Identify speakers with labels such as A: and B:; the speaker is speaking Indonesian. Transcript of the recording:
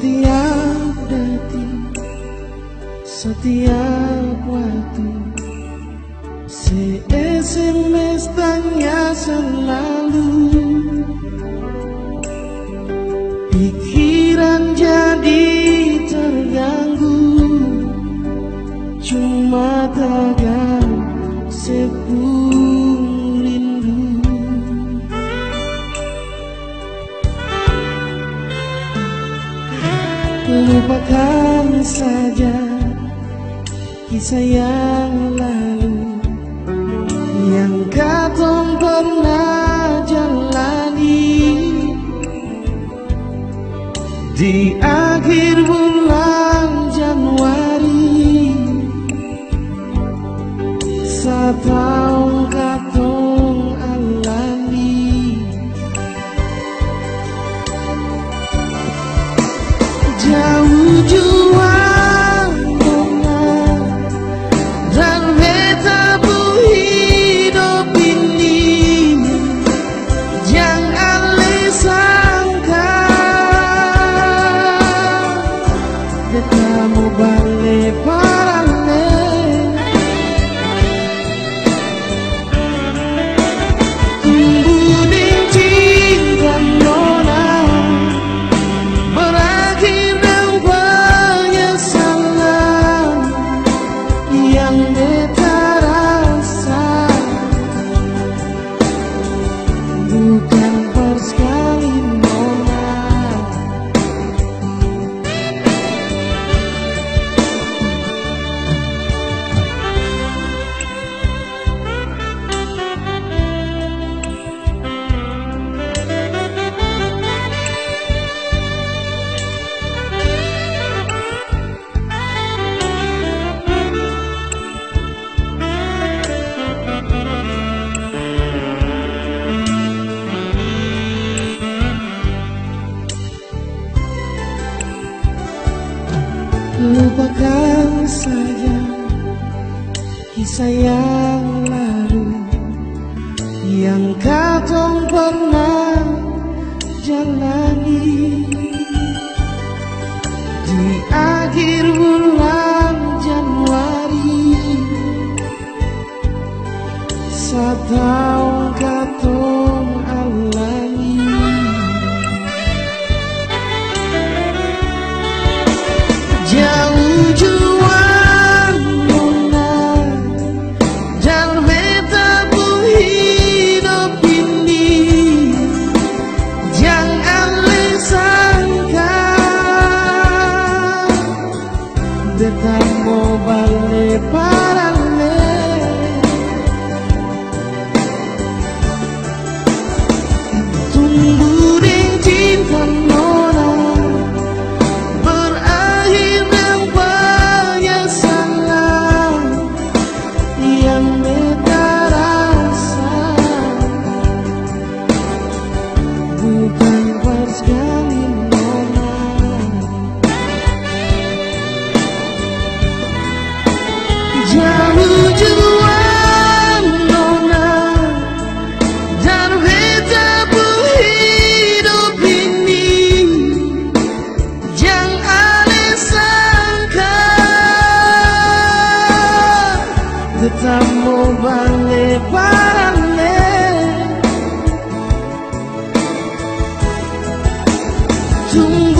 A: Setiap detik Setiap waktu Si semestanya selalu. Pikiran jadi terganggu. saja kisah yang lalu yang kau pernah jalani. Di akhir bulan Januari saat katong alami. Jauh jauh bukan Kisah yang lalu Yang kau pernah jalani. Thank you. Detamu balik parane Tunggu